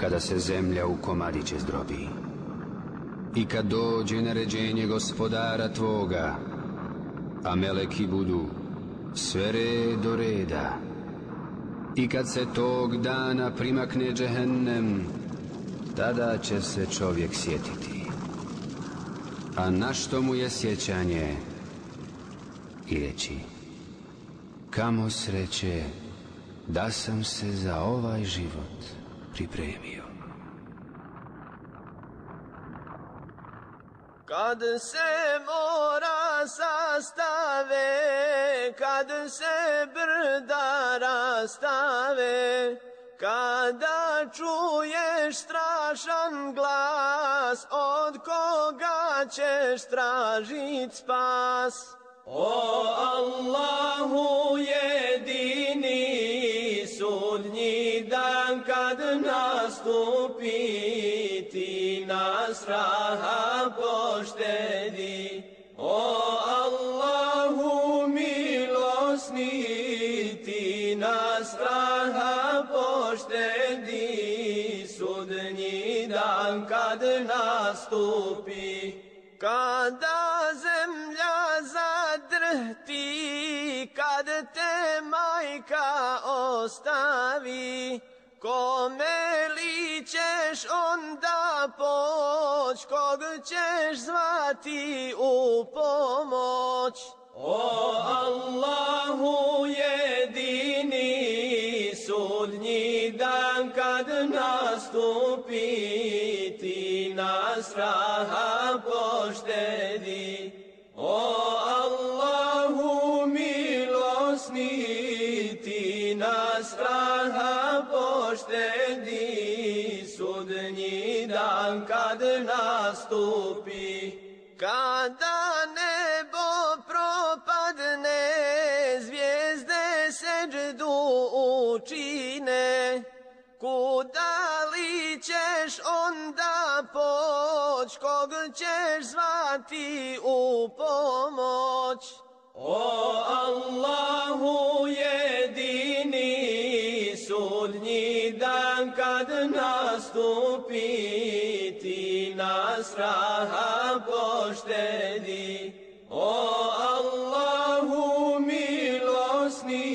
kada se zemlja u komadiće zdrobi. I kad dođe naređenje gospodara tvoga, a meleki budu sve red do reda. I kad se tog dana primakne džehennem, tada će se čovjek sjetiti. A na što mu je sjećanje? I reći, kamo sreće da sam se za ovaj život pripremio. Kad se mora sastave, kad se brda rastave, kada čuješ strašan glas, od koga ćeš tražit spas? O Allahu jedini nastupiti kad ti nas raha poštedi. O Allahu milosni ti nas raha poštedi. Sudnji dan kad nastupi kada zemlja zadrhti, kad te majka ostavi, kome li ćeš onda poć, kog ćeš zvati u pomoć? O Allahu jedini sudnji dan kad nastupi ti nas raha poštedi dan kad nastupi kada nebo propadne, zvijezde seđdu učine, kuda li ćeš onda poć, kog ćeš zvati u pomoć? O Allahu jedini sudnji dan kad nastupi nas raha poštedi. O Allahu milosni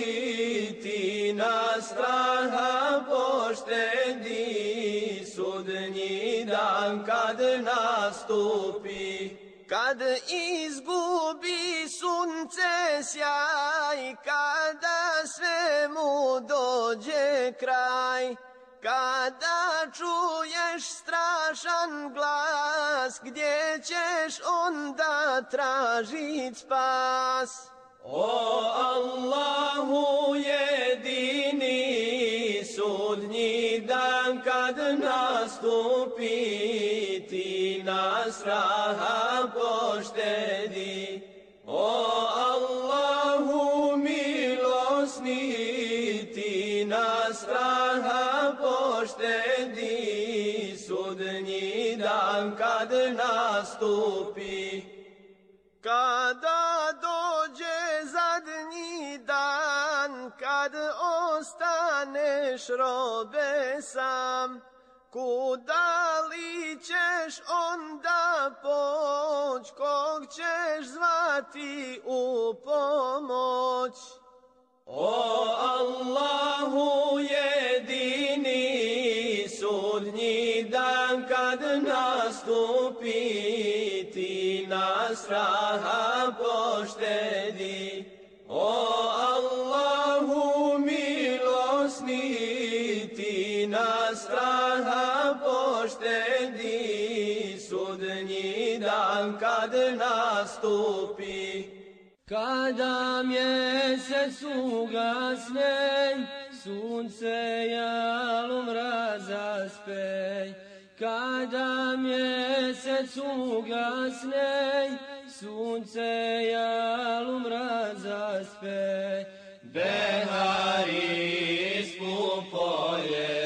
ti nas raha poštedi. Sudnji dan kad nastupi kad izgubi sunce sjaj, kada svemu dođe kraj, kada čuješ strašan glas, gdje ćeš onda tražit spas? O Allahu jedini sudnji dan kad nastupi ti nas rahat. Nastupi Kada dođe zadnji dan, kad ostaneš robe sam, kuda li ćeš onda poć, kog ćeš zvati u pomoć? O Allahu jedini sudnji dan kad nastupi ti straha poštedi. O Allahu milosni ti nas straha poštedi. Sudnji dan kad nastupi Kada mjesec ugasne, sunce jalom razaspej Kada mjesec ugasne, sunce jalom zaspe, Behari ispupolje, polje.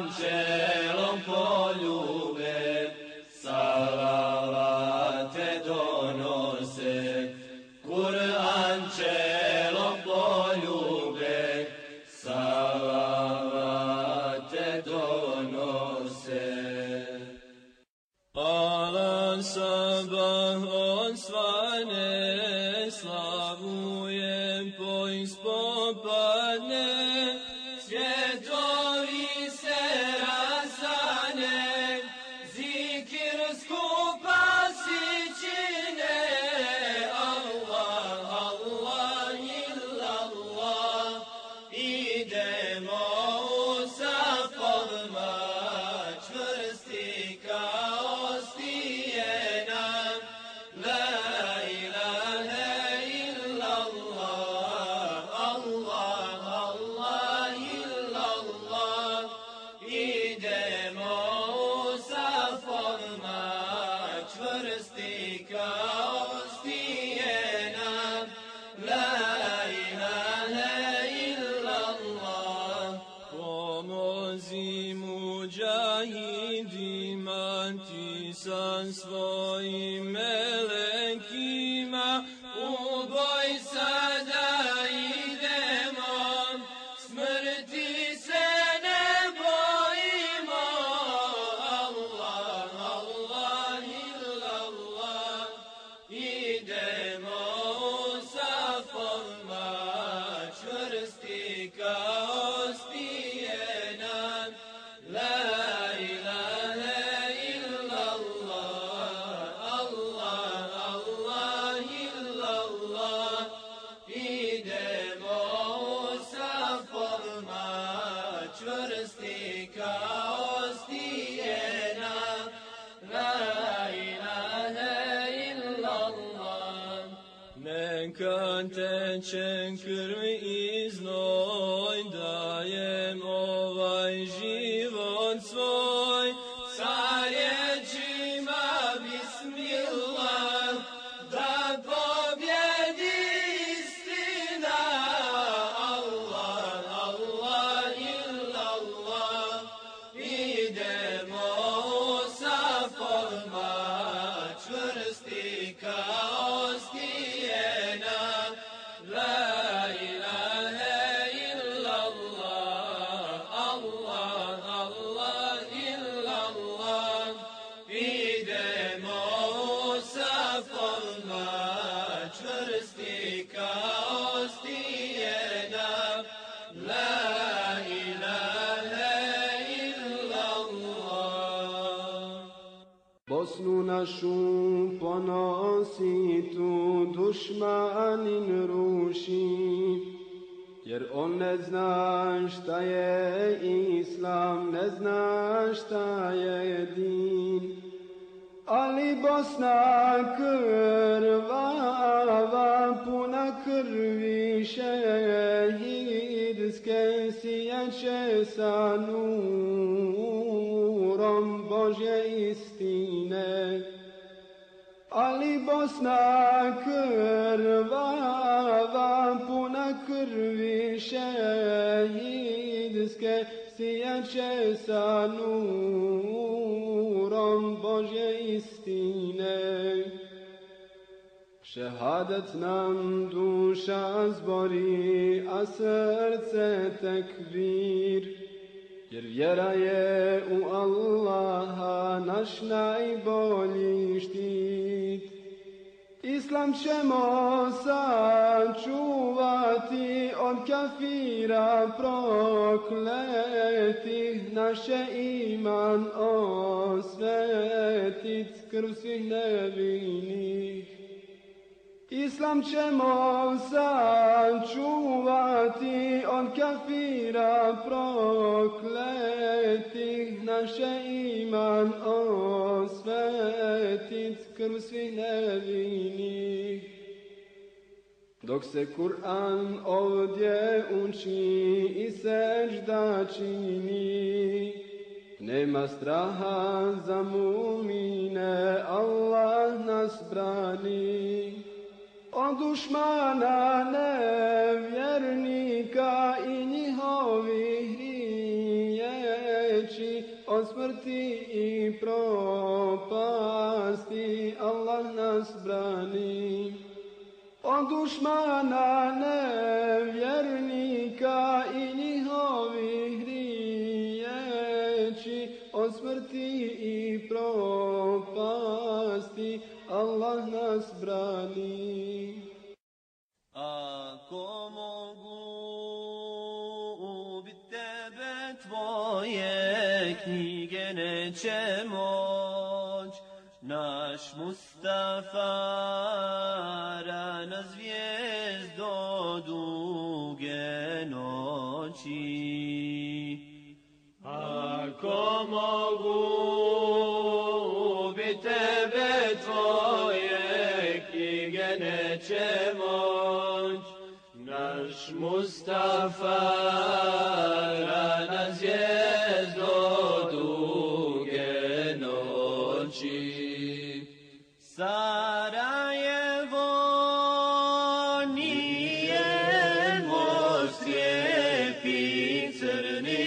Angela. نزناشتای اسلام نزناشتای دین علی بسنا کروا و پونا کروی شهید سکسی چه سانورم بوجه istine Ali Bosna krva prvi šehidske sjeće sa nurom istine. Šehadet nam duša zbori, a srce tekbir. Jer vjera je u Allaha naš najbolji štit. Islam ćemo sačuvati od kafira prokletih, naše iman osvetit krv svih nevinih. Islam ćemo sačuvati od kafira prokletih, naše iman osvetit krv svih nevinih. Dok se Kur'an ovdje uči i sežda čini, nema straha za mumine, Allah nas brani. Od dušmana nevjernika i njihovih riječi, od smrti i propasti, Allah nas brani. Od dušmana nevjernika i njihovih riječi, od smrti i propasti, Allah nas brani. Ako mogu ubit tebe, tvoje knjige neće moć. Naš Mustafa rana zvijezdo duge noći. Ako mogu Mustafa rana zvijezdo duge noći. Sarajevo nije most lijepi crni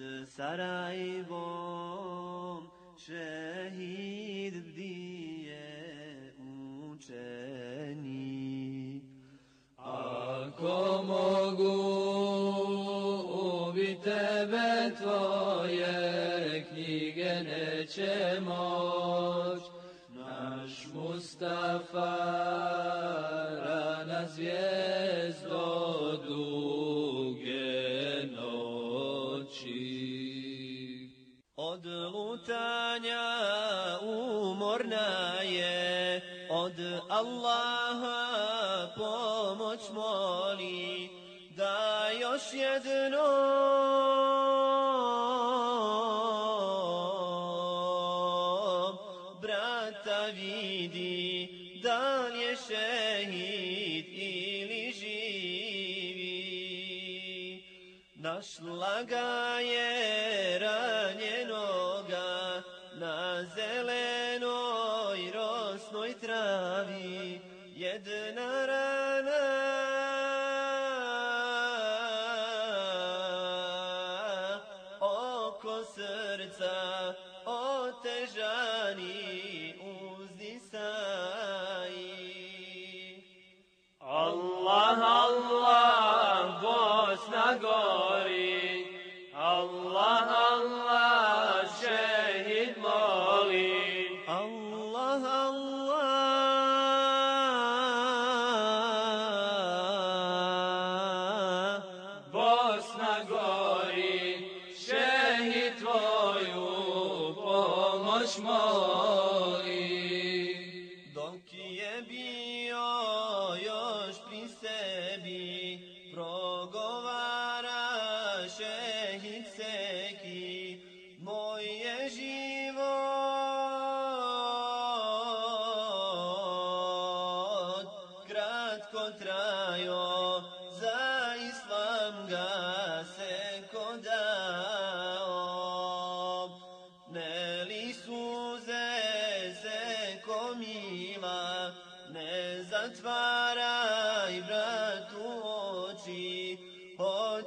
nad Sarajevom šehid bdije učeni. Ako mogu ubi tebe tvoje knjige neće moć, naš Mustafa još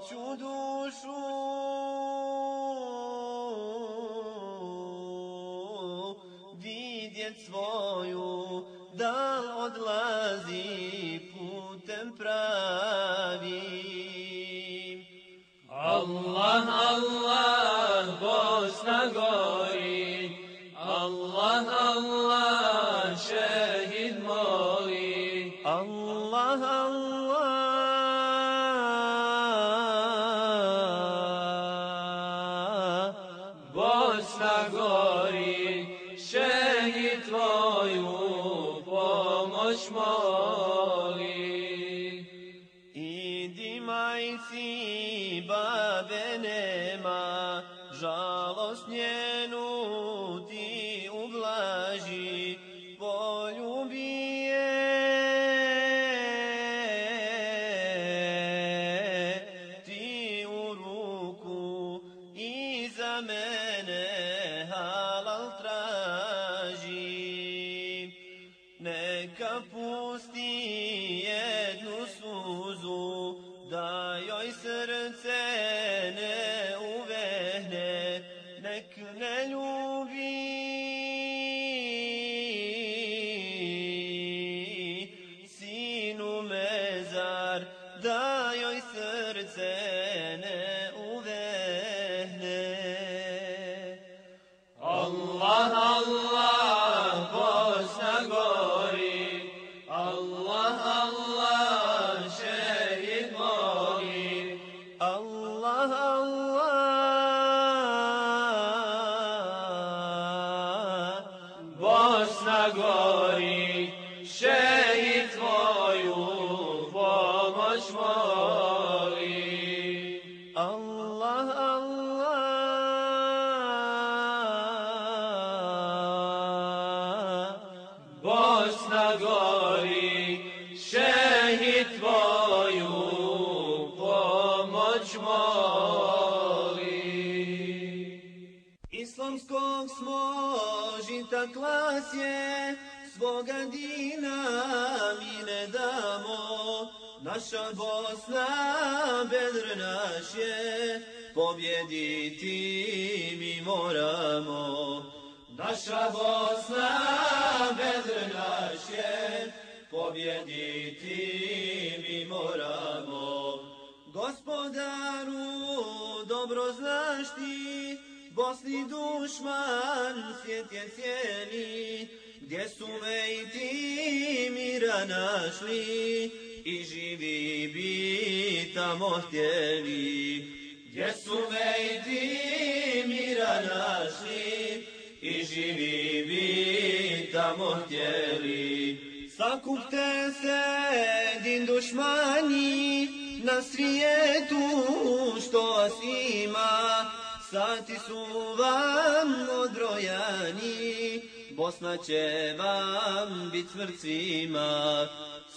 hoću dušu. Vidjet svoju, da li odlazi svoga dina mi ne damo. Naša Bosna bedr naš je, pobjediti mi moramo. Naša Bosna bedr naš je, pobjediti mi moramo. Gospodaru, dobro znaš ti, Bosni dušman, svijet je cijeli, gdje su me i ti mira našli, i živi bi tamo htjeli. Gdje su me i ti mira našli, i živi bi tamo htjeli. Sakupte se din dušmani na svijetu što vas ima, sati su vam odrojani, Bosna će vam bit smrt svima.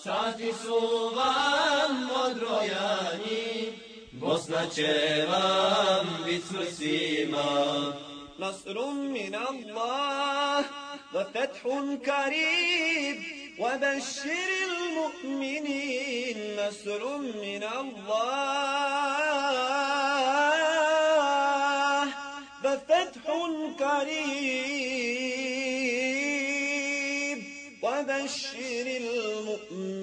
Sati su vam odrojani, Bosna će vam bit smrt svima. Nasrum min Allah, wa fethun karib, وبشر المؤمنين نصر من الله ففتح قريب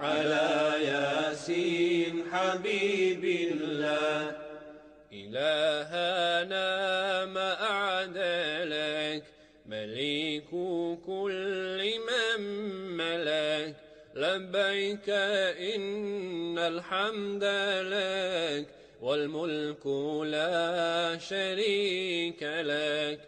على ياسين حبيب الله. إلهنا ما أعدلك مليك كل من ملك. لبيك إن الحمد لك والملك لا شريك لك.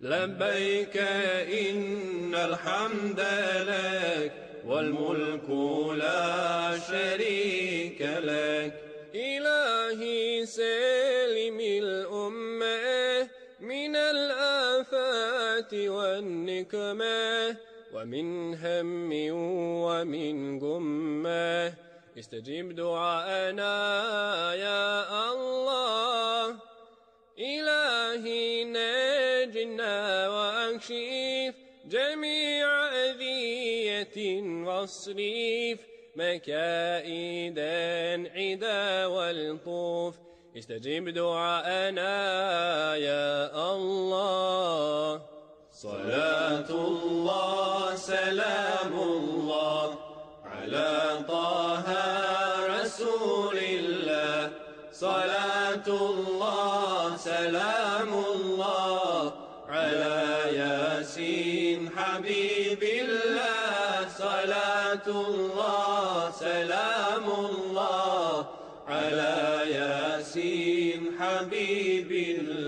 لبيك إن الحمد لك والملك لا شريك لك. إلهي سلم الأمة من الآفات والنكمة ومن هم ومن غمة استجب دعاءنا يا الله. إلهي نجنا وأكشف جميع أذية واصريف مكائدا عدا والطوف. استجب دعاءنا يا الله. صلاة الله سلام الله على طه رسول الله. صلاة الله سلام الله على ياسين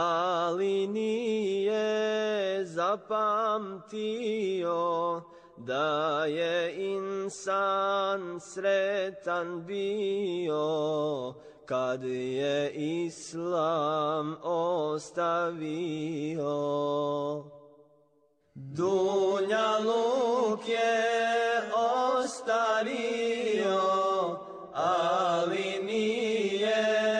ali nije zapamtio da je insan sretan bio kad je islam ostavio. Dunja luk je ostario, ali nije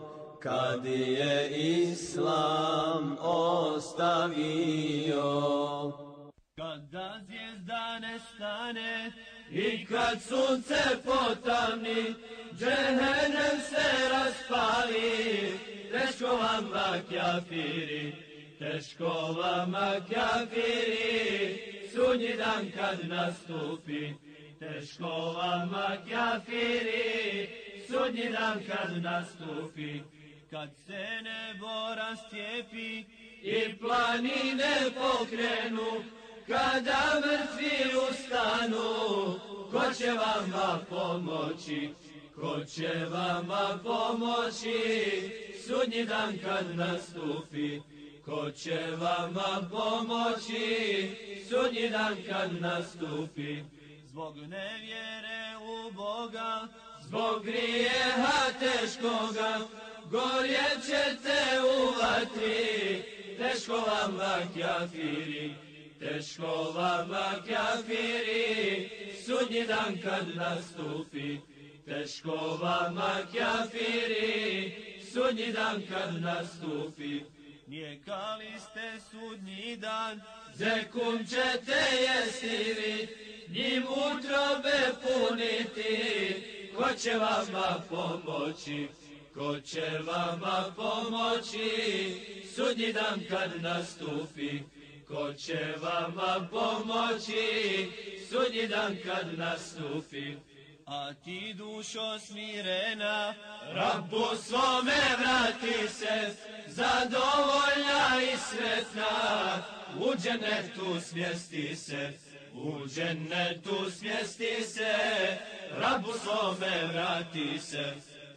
kad je islam ostavio. Kada zvijezda nestane i kad sunce potamni, džehennem se raspali, teško vama kjafiri, teško vama kjafiri, sunji dan kad nastupi, teško vama kjafiri, sunji dan kad nastupi, kad se nebo rastjepi i planine pokrenu, kada mrtvi ustanu, ko će vama pomoći, ko će vama pomoći, sudnji dan kad nastupi, ko će vama pomoći, sudnji dan kad nastupi, zbog nevjere u Boga, zbog grijeha teškoga, gorjet ćete u vatri, teško vama kjafiri, teško vama kjafiri, sudnji dan kad nastupi, teško vama kjafiri, sudnji dan kad nastupi. Nijekali ste sudnji dan, zekum ćete jesti vi, njim utrobe puniti, ko će vama pomoći, ko će vama pomoći, sudnji dan kad nastupi, ko će vama pomoći, sudnji dan kad nastupi. A ti dušo smirena, Rabbu svome vrati se, zadovoljna i sretna, u dženetu smjesti se, u dženetu smjesti se, Rabbu svome vrati se,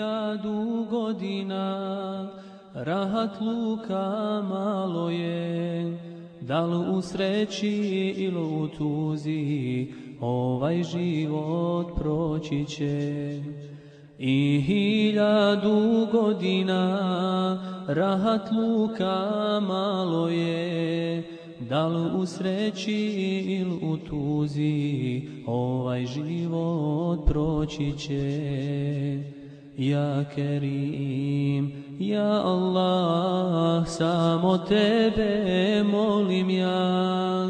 hiljadu godina rahat luka malo je Dal u sreći ili u tuzi, ovaj život proći će. I hiljadu godina rahat luka malo je, Dal u sreći ili u tuzi, ovaj život proći će. Ja Kerim, ja Allah, samo tebe molim ja,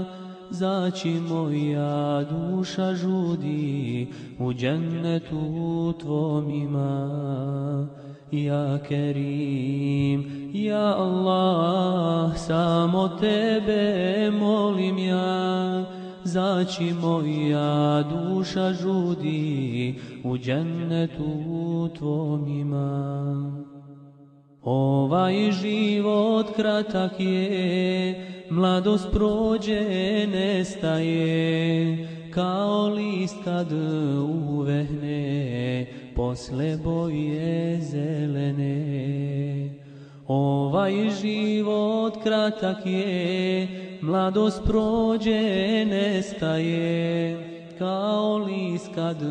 zaći moja duša žudi, u džennetu tvom ima. Ja Kerim, ja Allah, samo tebe molim ja, zaći moja duša žudi, u džennetu tvom ima. Ovaj život kratak je, mladost prođe nestaje, kao list kad uvehne, posle boje zelene. Ovaj život kratak je, mladost prođe nestaje, kao list kad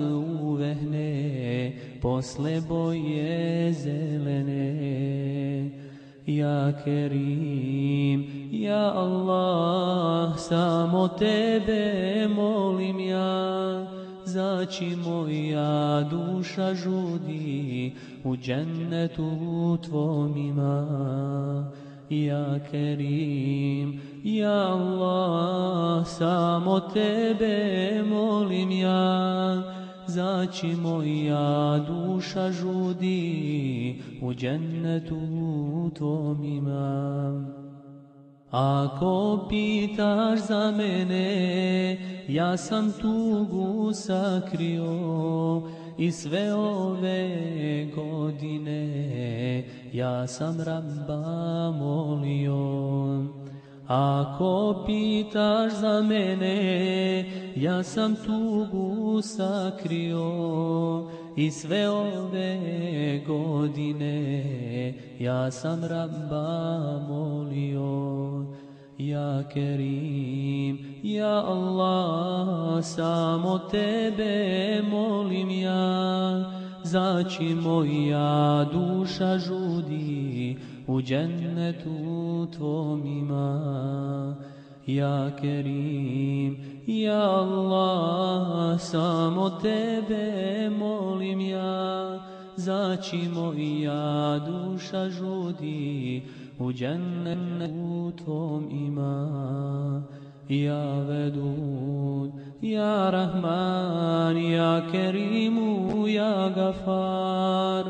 uvehne, posle boje zelene. Ja Kerim, ja Allah, samo tebe molim ja, zaći moja duša žudi, u džennetu tvom ima. Ja Kerim, ja Allah, samo tebe molim ja, zaći moja duša žudi, u džennetu tvom ima. Ako pitaš za mene, ja sam tugu sakrio i sve ove godine ja sam Rabba molio. Ako pitaš za mene, ja sam tugu sakrio i sve ove godine ja sam Rabba molio. Ja Kerim, ja Allah, samo tebe molim ja, Zači moja duša žudi, u džennetu tvom ima. Ja Kerim, ja Allah, samo tebe molim ja, zaći moja duša žudi, u džennetu tom ima. Ja Vedud, ja Rahman, ja Kerimu, ja Gafar,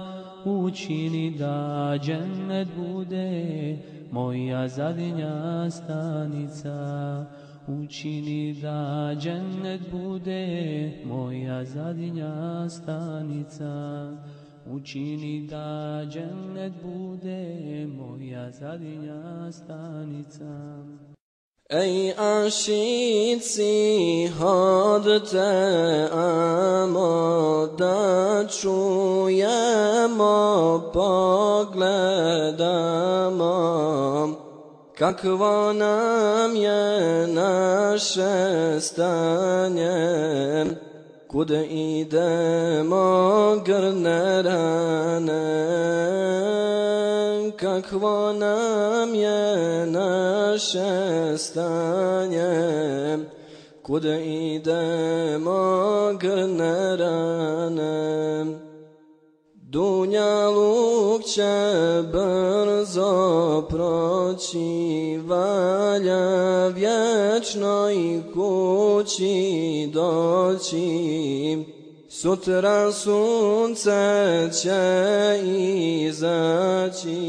učini da džennet bude moja zadnja stanica. Učini da džennet bude moja zadnja stanica. Učini da džennet bude moja zadnja stanica. Ej ašici, hodite amo da čujemo, pogledamo, kakvo nam je naše stanje, kud idemo grne rane, kakvo nam je naše stanje, kud idemo grne rane. Dunja luk će brzo proći, valja vječnoj kući doći, Sutra sunce će izaći,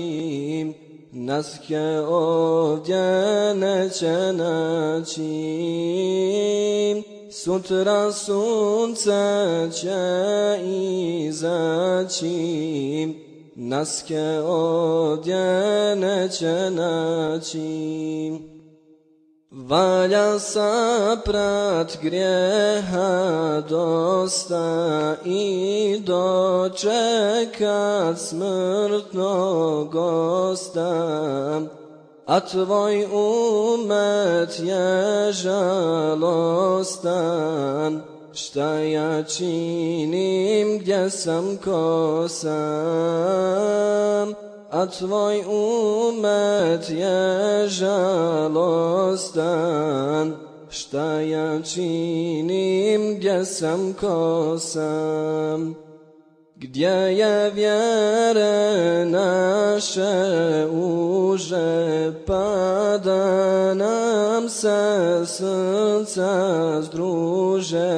naske ovdje neće naći. Sutra sunce će izaći, naske ovdje neće naći. Valja saprat grijeha dosta i dočekat smrtnog gosta, a tvoj umet je žalostan. Šta ja činim gdje sam ko sam, a tvoj umet je žalostan. Šta ja činim gdje sam ko sam. Gdje je vjere naše uže, pada nam se srca združe,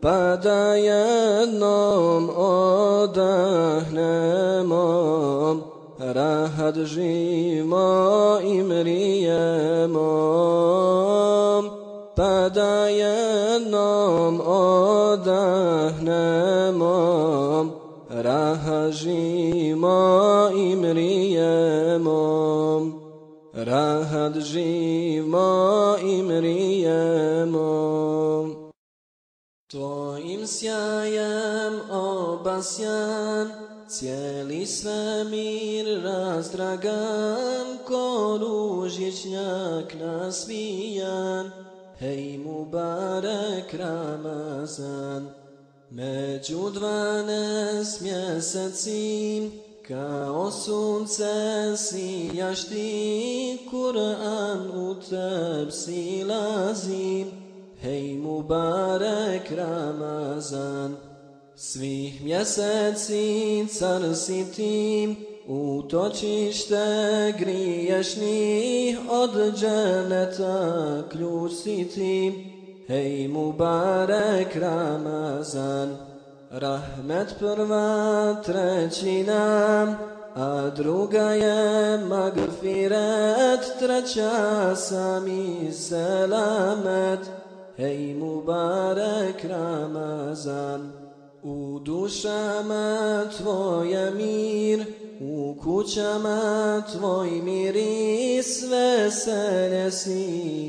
pa da jednom odahnemo, rahat živimo i mrijemo, pa da jednom živimo i mrijemo. Rahat živimo i mrijemo. Tvojim sjajem obasjan, cijeli svemir razdragan, ko ružičnjak nasvijan, hej Mubarek Ramazan. Među dvanest mjeseci, kao sunce sijaš ti, Kur'an u teb silazi, hej Mubarek Ramazan. Svih mjeseci car si ti, utočište griješnih, od dženeta ključ si ti, Hej Mubarek Ramazan, rahmet prva trećina, a druga je magfiret, treća sami selamet. Hej Mubarek Ramazan, u dušama tvoje mir, u kućama tvoj miris, veselje si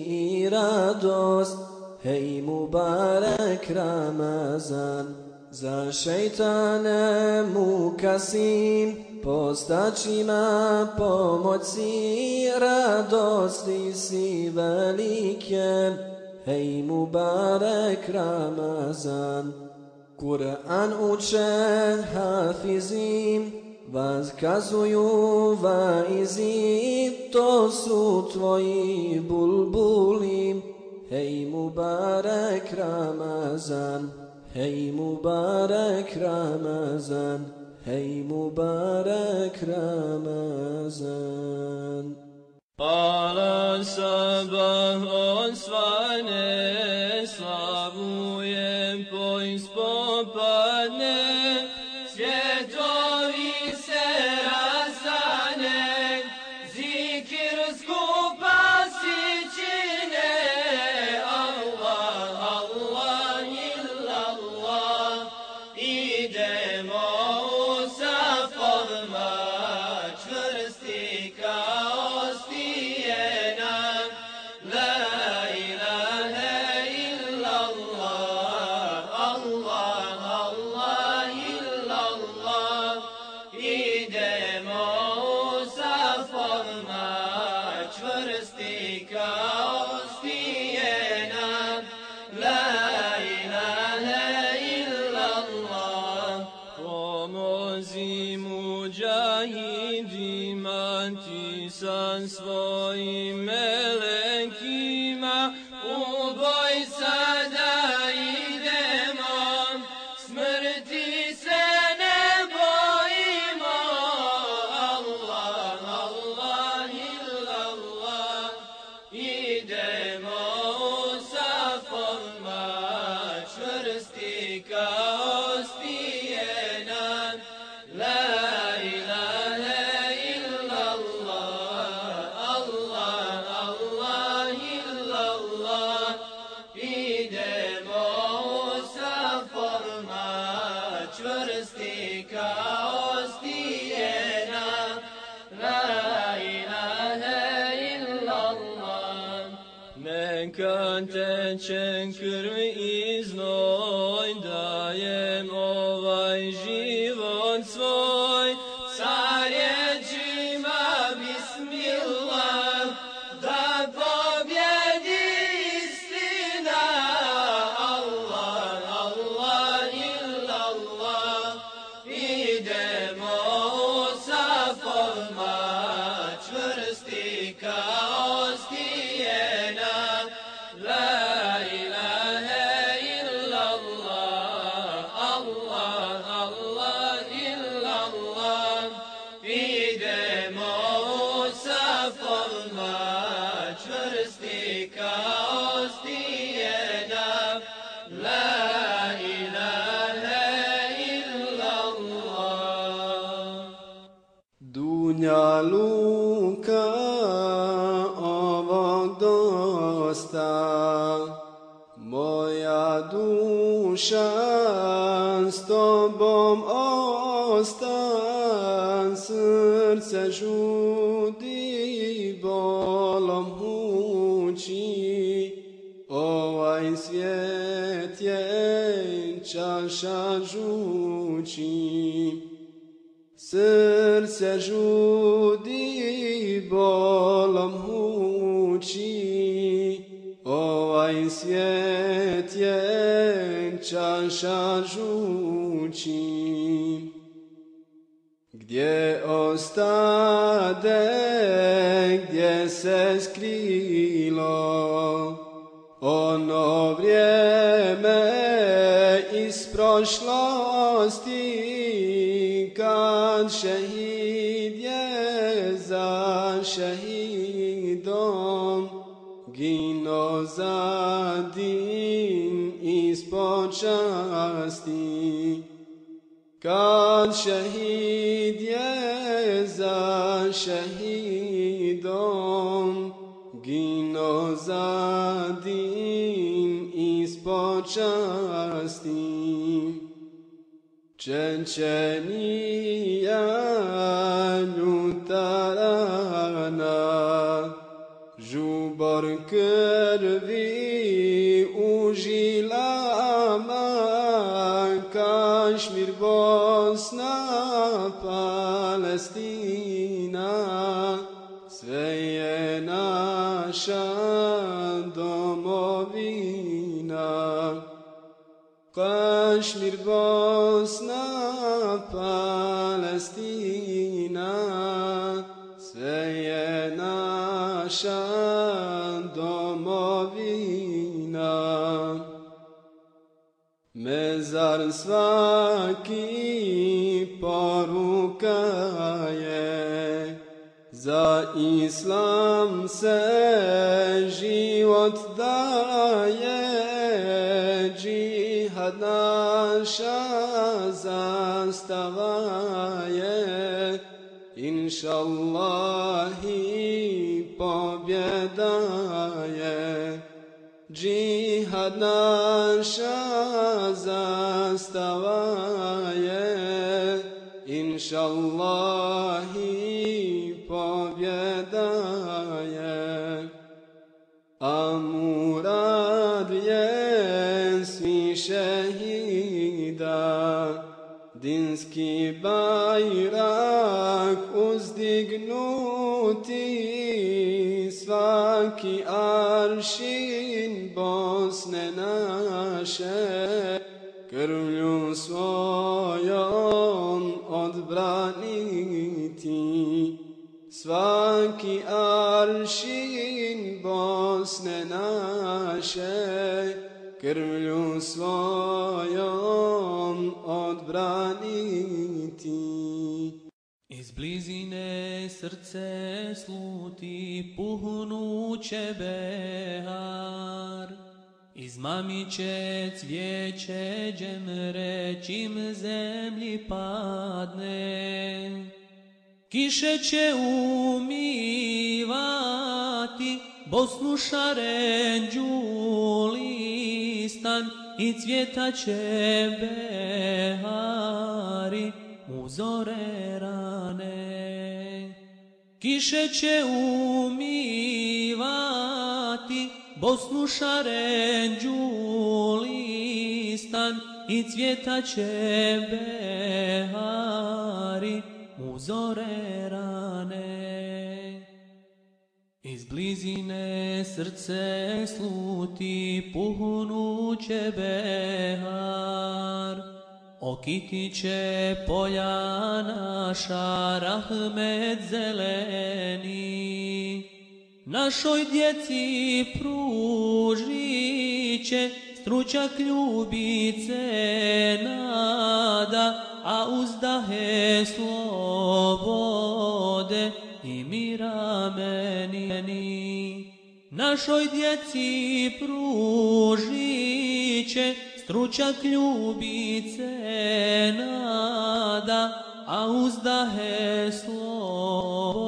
i radost, Hej Mubarek Ramazan, za šeitane mukasim, postačima pomoći, radosti si velike. Hej Mubarek Ramazan, Kur'an uče hafizim, Vazkazuju vaizi, to su tvoji bulbulim, Hej Mubarak Ramazan, Hey Mubarak Ramazan, Hey Mubarak Ramazan. Pala sabah osvane, slavujem po ti sa Taj svijet je čaša žući, Gdje ostade, gdje se skrilo, ono vrijeme iz Kad šehid je za šehidom, gino za din iz počasti. Čečenija ljutarana, žubor شان دم می‌نام مزار ساکی پروکهای زا اسلام سر جیوت داره جیه نشان زاست داره، انشالله. Džihad naša zastava je, inša Allahi pobjeda je. A murad je svi šehida, dinski bajra svaki aršin Bosne naše, krvlju svojom odbraniti. Svaki aršin Bosne naše, krvlju svojom odbraniti. Blizine srce sluti puhnuće behar. Iz mamiće cvijeće džemre čim zemlji padne. Kiše će umivati Bosnu šarenđu listan i cvjeta će behari u zore rane. Kiše će umivati Bosnu šarenđu listan i cvjeta će behari u zore rane. Iz blizine srce sluti puhnuće behar, okitiće polja naša rahmet zeleni. Našoj djeci pružiće stručak ljubice nada, a uzdahe slobode i mira meni. Našoj djeci pružiće stručak ljubice nada, a uzdahe slobode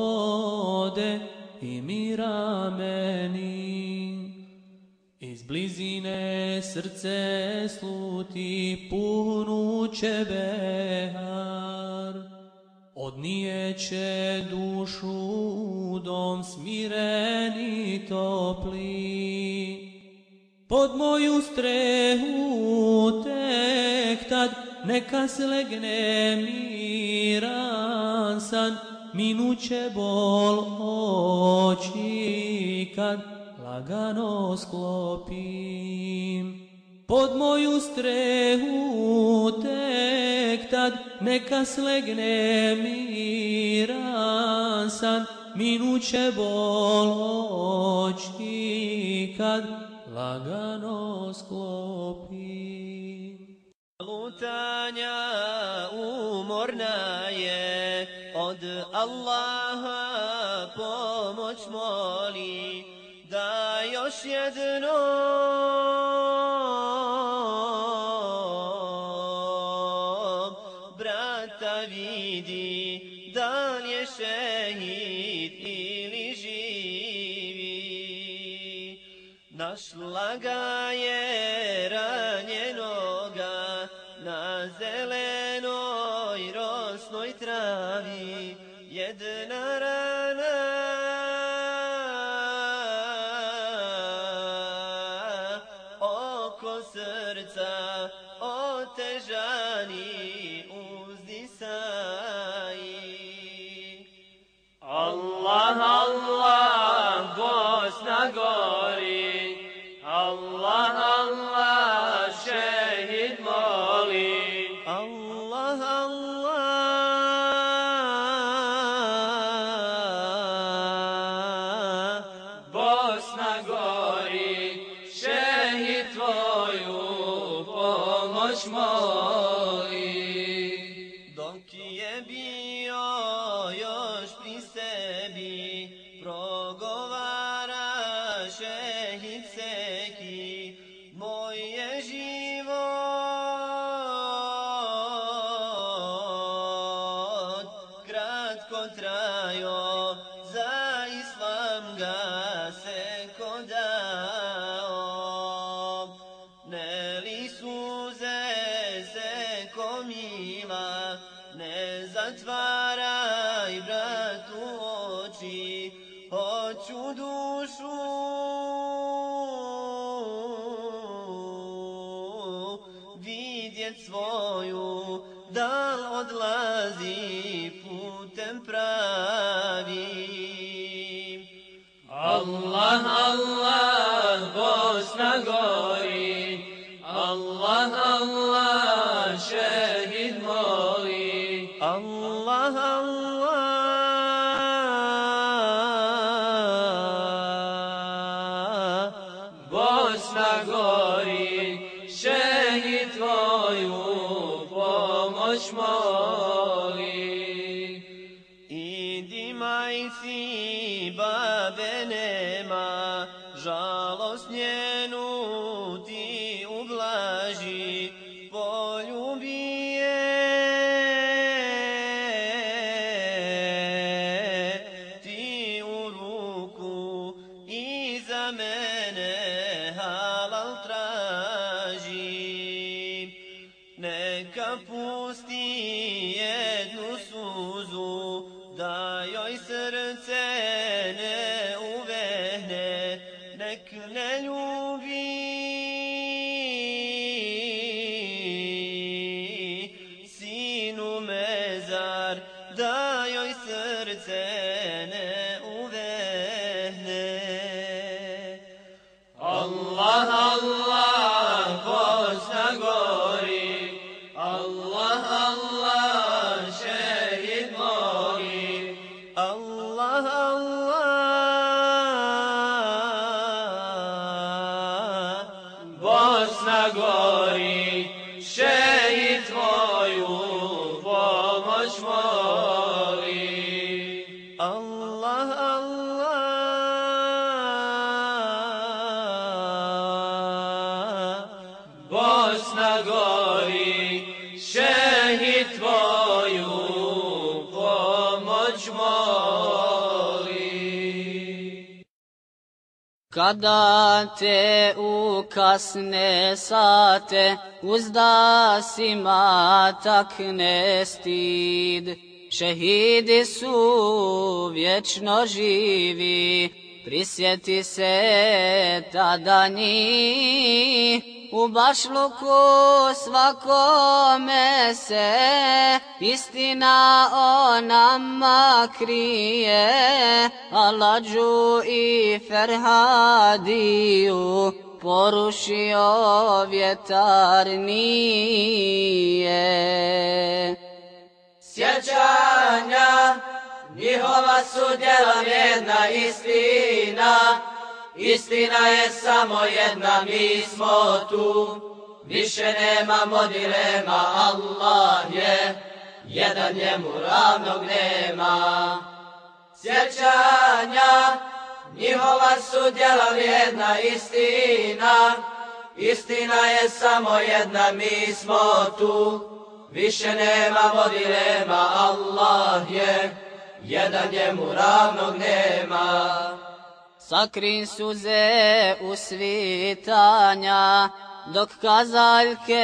i mira meni. Iz blizine srce sluti punuće behar. Odnijeće dušu dom smireni topli. Pod moju strehu tek tad neka slegne miran san, minuće bol oči kad lagano sklopim. Pod moju strehu tek tad neka slegne miran san, minuće bol oči kad lagano sklopi. Lutanja umorna je, od Allaha pomoć moli, da još jedno vidjet svoju, da odlazi putem pravim. Allah, Allah, Bosna gori, Allah, Allah, Kada te u kasne sate uzda si takne stid, šehidi su vječno živi, prisjeti se tada njih, u bašluku svakome se istina o nama krije, Aladžu i Ferhadiju porušio vjetar nije. Sjećanja njihova su djela jedna istina, Istina je samo jedna, mi smo tu, više nemamo dilema, Allah je, jedan njemu ravnog nema. Sjećanja, njihova su djela vrijedna istina, istina je samo jedna, mi smo tu, više nemamo dilema, Allah je, jedan njemu ravnog nema Sakri suze usvitanja, dok kazaljke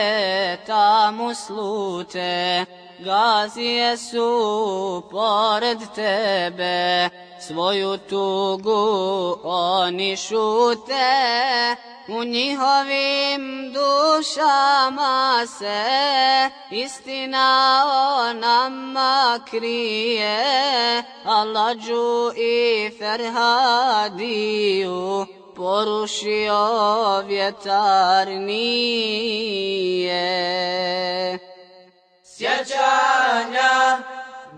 tamo slute, gazije su pored tebe, svoju tugu oni šute, u njihovim dušama se istina o nama krije, Aladžu i Ferhadiju porušio vjetar nije. Sjećanja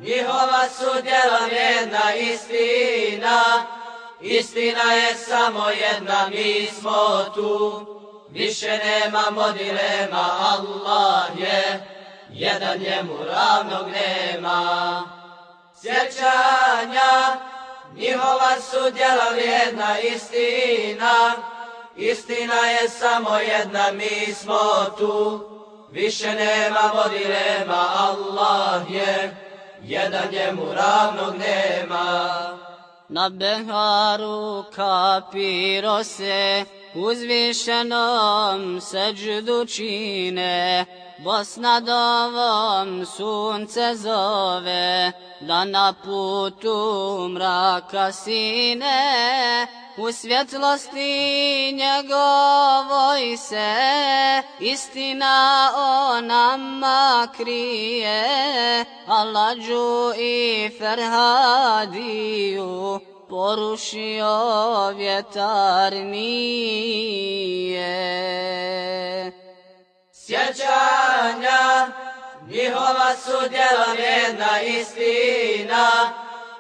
njihova su djela jedna istina, Istina je samo jedna, mi smo tu, više nemamo dilema, Allah je, jedan njemu ravnog nema. Sjećanja, njihova su djela vrijedna istina, istina je samo jedna, mi smo tu, više nemamo dilema, Allah je, jedan njemu ravnog nema. Na beharu kapiro se uzvišenom seđdu čine, Bosna dovom sunce zove, da na putu mraka sine, u svjetlosti njegovoj se istina o nama krije, Allađu i Ferhadiju porušio vjetar nije. Sjećanja njihova su djela jedna istina,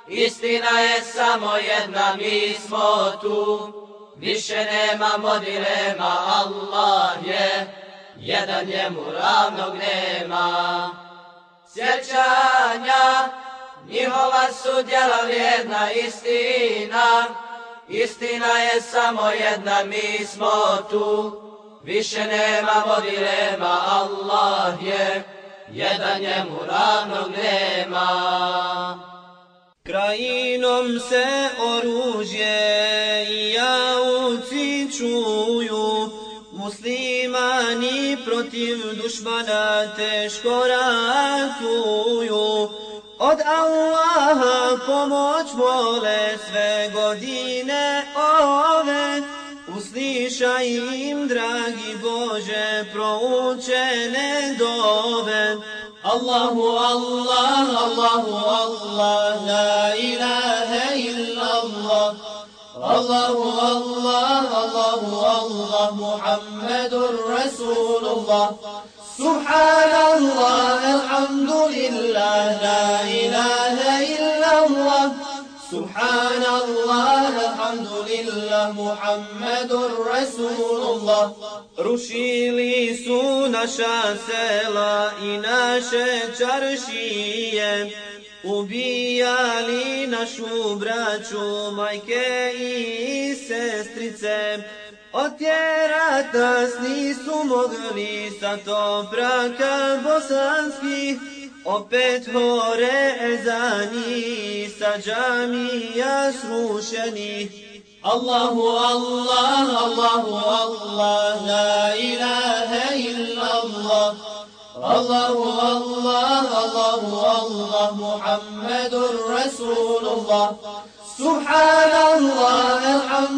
Istina je samo jedna, mi smo tu, više nemamo dilema, Allah je, jedan njemu ravnog nema. Sjećanja, njihova su djela vrijedna istina, istina je samo jedna, mi smo tu, više nemamo dilema, Allah je, jedan njemu ravnog nema. Krajinom se oružje i jauci čuju, muslimani protiv dušmana teško ratuju. Od Allaha pomoć vole sve godine ove, uslišaj im, dragi Bože, proučene dove. Allahu Allah, Allahu Allah, la ilaha illallah. Allahu Allah, Allahu Allah, Muhammadur Rasulullah. Subhanallah, alhamdulillah, la ilaha illallah. Subhanallah, alhamdulillah, Muhammadur Rasulullah. Rušili su naša sela i naše čaršije, ubijali našu braću, majke i sestrice. Otjerat nas nisu mogli sa to braka bosanski. Opet hore ezani sa džamija srušeni. Allahu Allah, Allahu Allah, la ilaha illa Allah Allahu Allah, Allahu Allah, Muhammedun Rasulullah. Subhanallah, alhamdulillah.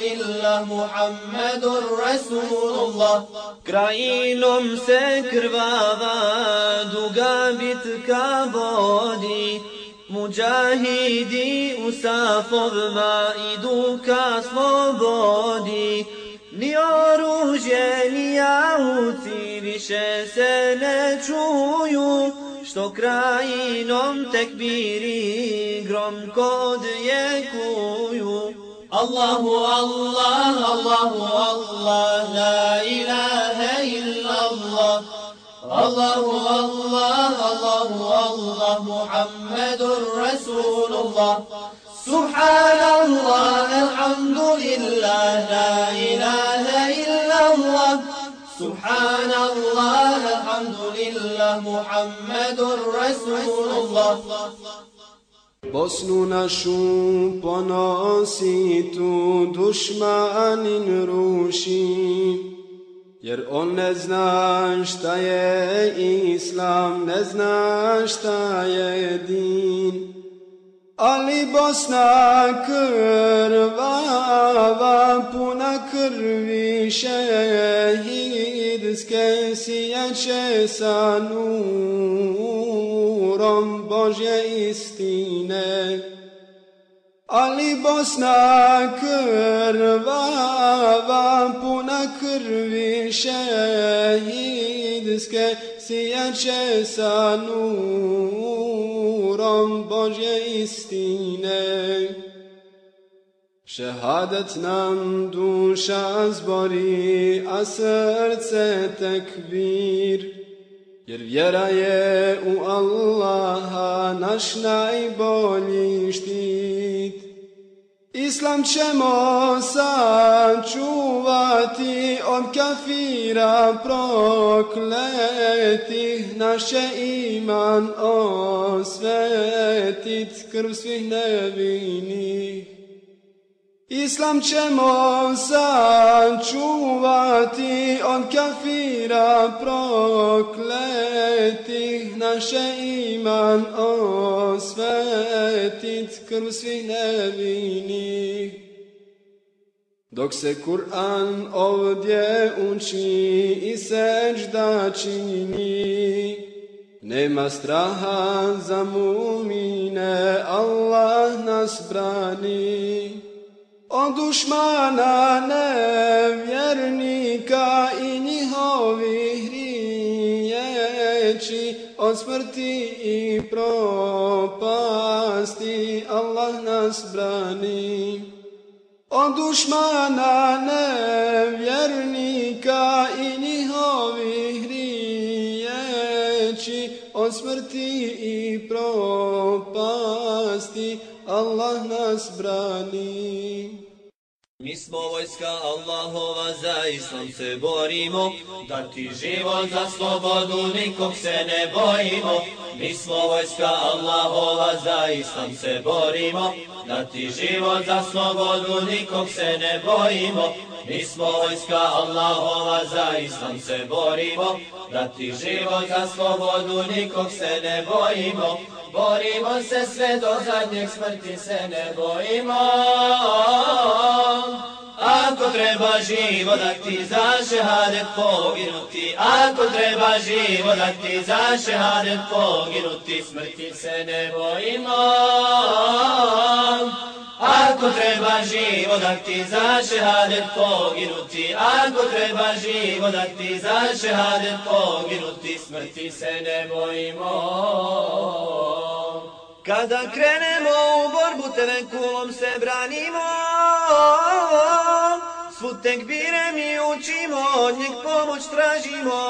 الحمد لله محمد رسول الله Krajinom se krvava duga bitka vodi Muđahidi u safovima idu ka slobodi Ni oružje, ni jauci više se ne čuju Što krajinom tekbiri gromko djekuju Allahu Allah, Allahu Allah, la ilaha illa Allah Allahu Allah, Allahu Allah, Muhammadur Rasulullah Subhanallah, alhamdulillah, la ilaha illa Allah Subhanallah, alhamdulillah, Muhammadur Rasulullah Bosnu našu ponosi tu dušmanin ruši Jer on ne zna šta je islam, ne zna šta je din. Ali Bosna krvava, puna krvi šehidske sijače sa nurom Božje istine. Ali Bosna krvava, puna krvi šehidske sijače sa nurom Božje istine. Šehadet nam duša zbori, a srce tekbir. Jer vjera je u Allaha naš najbolji štit. Islam ćemo sačuvati od kafira prokletih, naš će iman osvetit krv svih nevinih. Islam ćemo sačuvati kafira prokletih, naše iman osvetit krv svih nevinih. Dok se Kur'an ovdje uči i sežda čini, nema straha za mumine, Allah nas brani. Od dušmana nevjernika i njihovih riječi, od smrti i propasti, Allah nas brani. Od dušmana nevjernika i njihovih riječi, od smrti i propasti, Allah nas brani. Mi smo vojska Allahova, za islam se borimo, da ti život za slobodu, nikog se ne bojimo. Mi smo vojska Allahova, za islam se borimo, da ti život za slobodu, nikog se ne bojimo. Mi smo vojska Allahova, za islam se borimo, da ti život za slobodu, nikog se ne bojimo. Borimo se sve do zadnjeg smrti se ne bojimo. Ako treba živo da ti za šehadet poginuti, ako treba živo da ti za šehadet poginuti, smrti se ne bojimo. Ako treba živo da ti za šehadet poginuti, ako treba živo da ti za šehadet poginuti, smrti se ne bojimo. Kada krenemo u borbu, tebe kulom se branimo. Svu tekbire mi učimo, od njeg pomoć tražimo.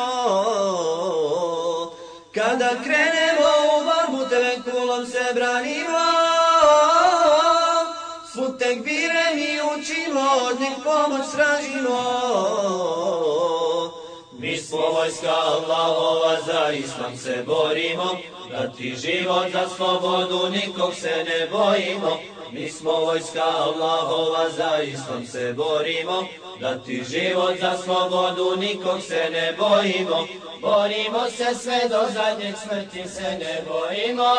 Kada krenemo u borbu, tebe kulom se branimo. Mi učimo, od njih pomoć tražimo. Mi smo vojska Allahova, za islam se borimo, dati život za slobodu, nikog se ne bojimo. Mi smo vojska Allahova, za islam se borimo, dati život za slobodu, nikog se ne bojimo. Borimo se sve do zadnjeg smrti, se ne bojimo.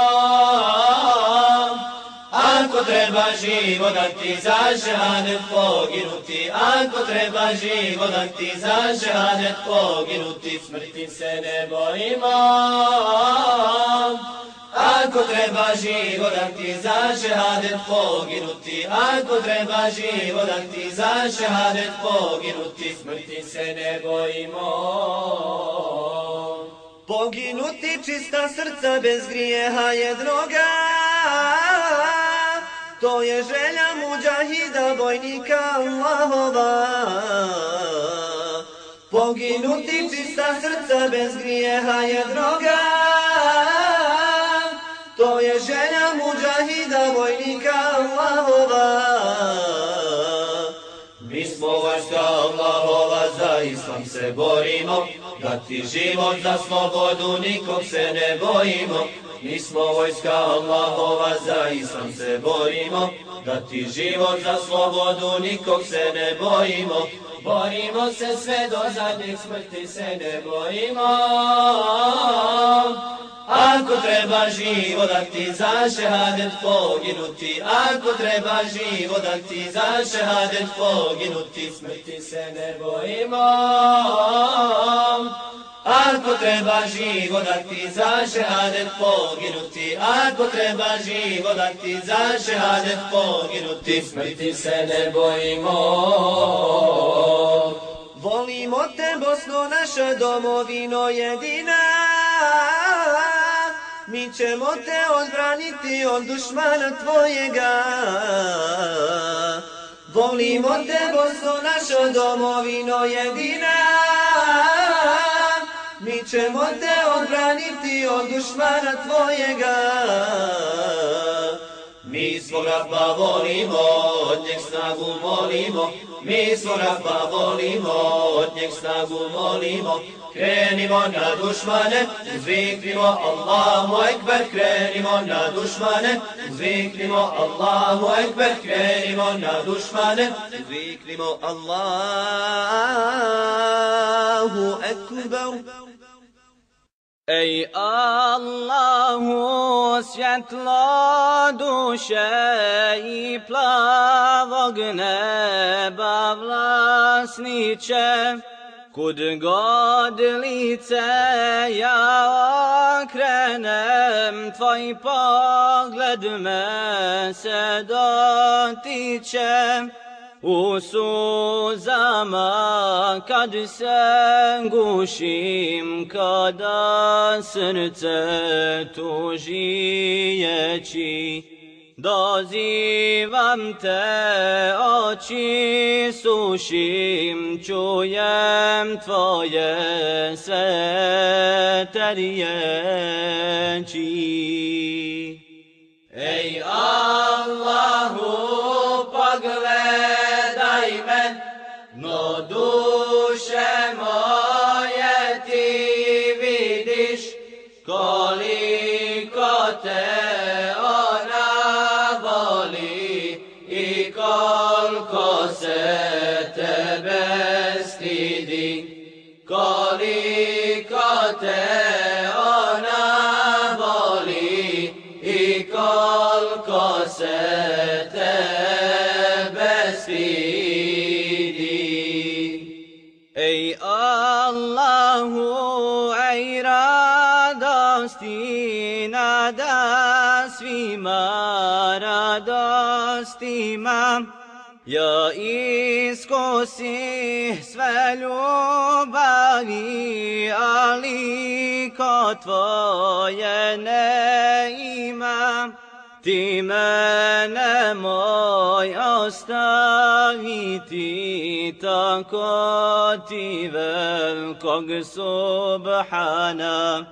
Ako treba živo da ti za žadet poginuti, ako treba živo da ti za žadet poginuti, smrti se ne bojimo. Ako treba živo da ti za žadet poginuti, ako treba živo da ti za žadet poginuti, smrti se ne bojimo. Poginuti čista srca bez grijeha je droga, to je želja muđahida vojnika Allahova. Poginuti čista srca bez grijeha je droga, to je želja muđahida vojnika Allahova. Mi smo vojska Allahova, za islam se borimo, da ti život za slobodu, nikog se ne bojimo. Mi smo vojska Allahova, za islam se borimo, dati život za slobodu, nikog se ne bojimo. Borimo se sve do zadnjeg smrti, se ne bojimo. Ako treba živo da ti za šehadet poginuti, ako treba živo da ti za šehadet poginuti, smrti se ne bojimo. Ako treba živo da ti za šehadet poginuti, ako treba živo da ti za šehadet poginuti, smrti se ne bojimo. Volimo te Bosno, naša domovino jedina, mi ćemo te odbraniti od dušmana tvojega. Volimo te Bosno, naša domovino jedina, mi ćemo te odbraniti od dušmana tvojega. Mi svog rabba volimo, od njeg snagu molimo, mi svog rabba volimo, od njeg snagu molimo, krenimo na dušmane, uzviknimo Allahu Ekber, krenimo na dušmane, uzviknimo Allahu Ekber, krenimo na dušmane, uzviknimo Allahu Ekber. Ej Allahu svjetlo duše i plavog neba vlasniče, kud god lice ja okrenem, tvoj pogled me se dotiče. U suzama kad se gušim, kada srce tužijeći, dozivam te oči sušim, čujem tvoje svete riječi. Ej Allahu, ima radostima, Ja iskusi sve ljubavi, ali ko tvoje ne ima. Ti mene moj ostaviti, tako ti velikog subhana.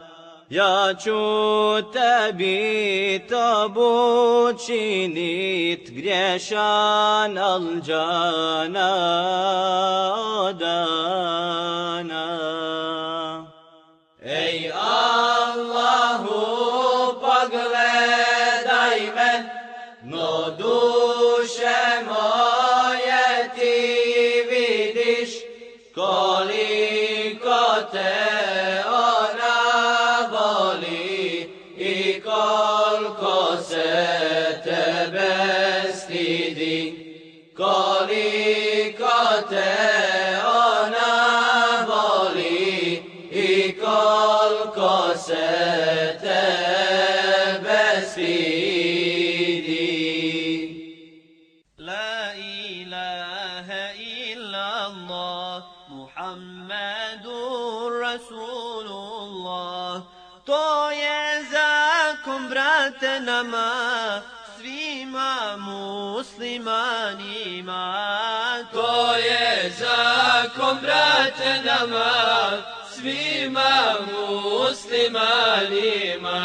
Хочу Тебе, Тобу чинит грешан Алджана Одана. Эй, Алджана! Nama, svima muslimanima. To je zakon, brate, nama, svima muslimanima.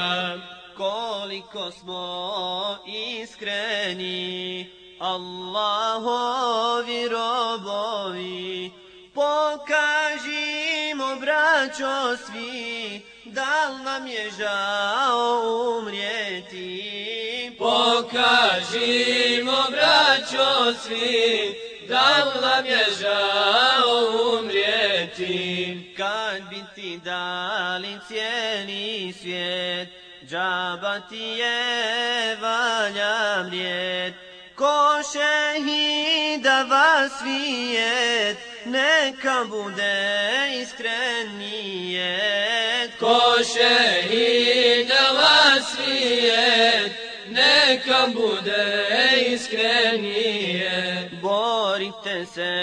Koliko smo iskreni, Allahovi robovi, pokažimo, braćo, svi, da li nam je žao umrijeti. Pokažimo, braćo, svi, da li nam je žao umrijeti. Kad bi ti dali cijeli svijet, džaba ti je valja mrijet. Ko šehida vas svijet, neka bude iskrenije. Ko šehidava svijet, neka bude iskrenije. Borite se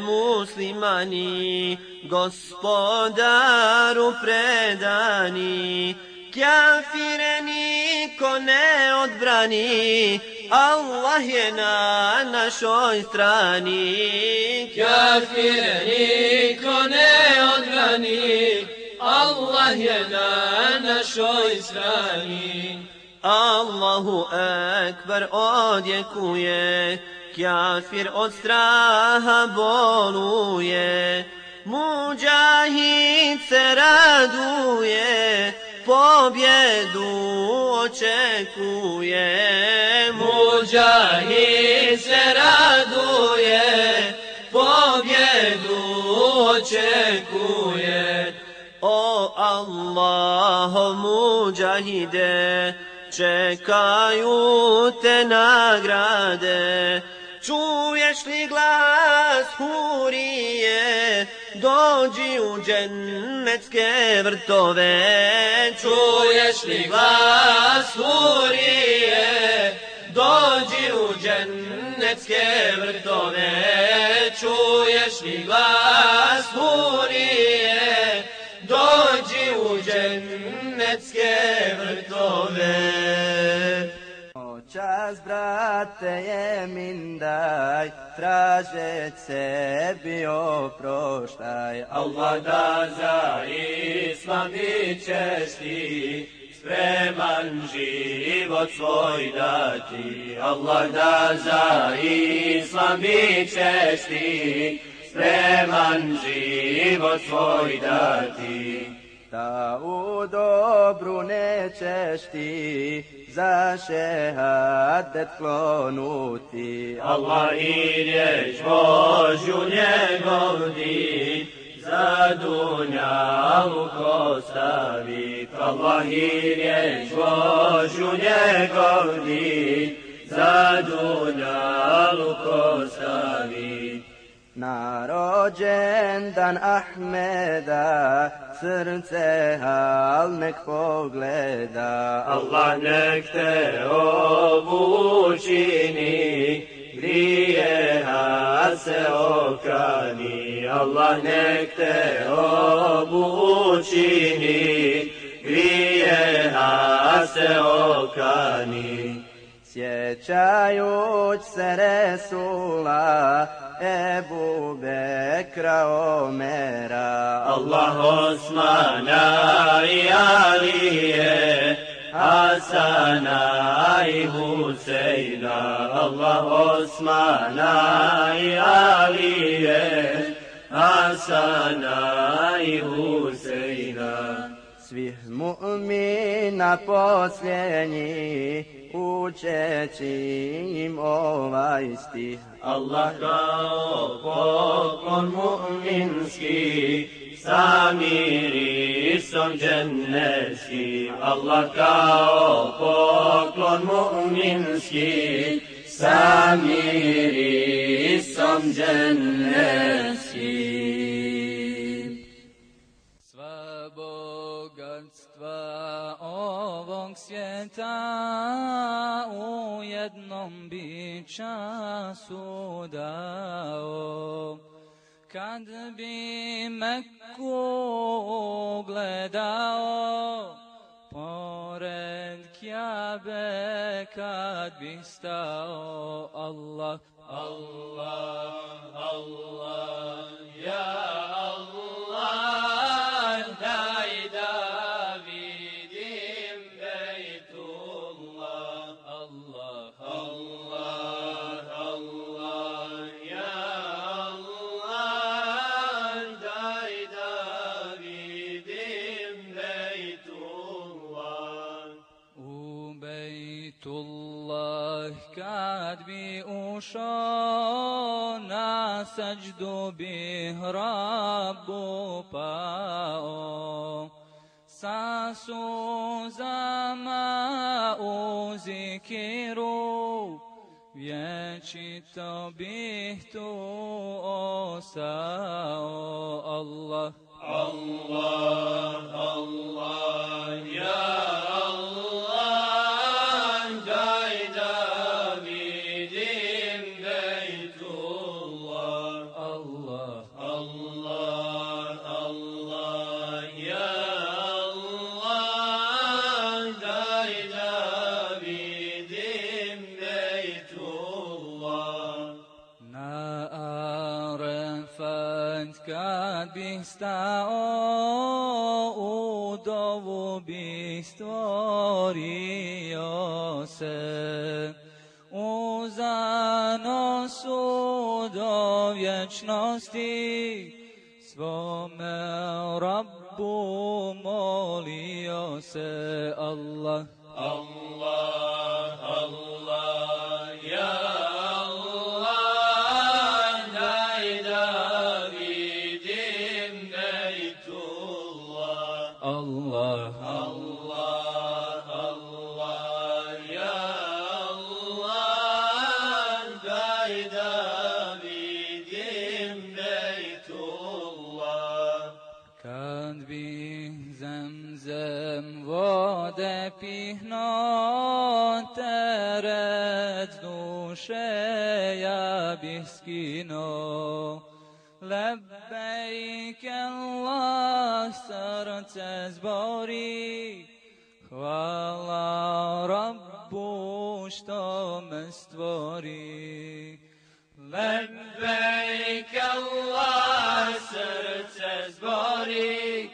muslimani, gospodaru predani, Kjafire niko ne odbrani, Allah je na našoj strani. Kafire niko ne odbrani, Allah je na našoj strani. Allahu ekber odjekuje, kjafir od straha boluje, muđahid se raduje, pobjedu očekuje. Muđahid se raduje, pobjedu očekuje. O Allah muđahide, čekaju te nagrade. Čuješ li glas hurije, dođi u džennetske vrtove. Čuješ li glas hurije, dođi u džennetske vrtove. Čuješ li glas hurije, dođi u džennetske vrtove. Čas, brate, je min daj, tražeć sebi oproštaj. Allah da za islam bit ćeš ti, spreman život svoj dati. Allah da za islam bit ćeš ti, spreman život svoj dati. Da u dobru nećeš ti za šehadet klonuti. Allah i riječ Božju njegov din, za dunjalu ko. Allah i riječ Božju njegov din, za dunjalu ko. Na rođendan Ahmeda srce hal nek pogleda. Allah nek te obučini, grijeha se okani. Allah nek te obučini, grijeha se okani. Sjećajuć se Resula, Ebu Bekra Omera. Allah Osmana i Alije, Hasana i Huseina. Allah Osmana i Alije, Hasana i Huseina. Svih mu'mina posljednji, učeći im ovaj stih. Allah dao poklon mu'minski, sa mirisom dženneski. Allah dao poklon mu'minski, sa mirisom dženneski. Svijeta u jednom bi času dao. Kad bi Meku gledao, pored Kjabe kad bi stao Allah, Allah, Allah, ja Allah, bi ušao na sađdu bih Rabbu pao. Sa suzama u zikiru vječito bih tu ostao Allah. Allah, Allah, ja Allah, bih stao u dovu bih stvorio se. U zanosu do vječnosti svome Rabbu molio se Allah, Allah, ja bih skino. Lebbejk Allah srce zbori, hvala Rabbu što me stvori. Lebejk Allah srce zbori,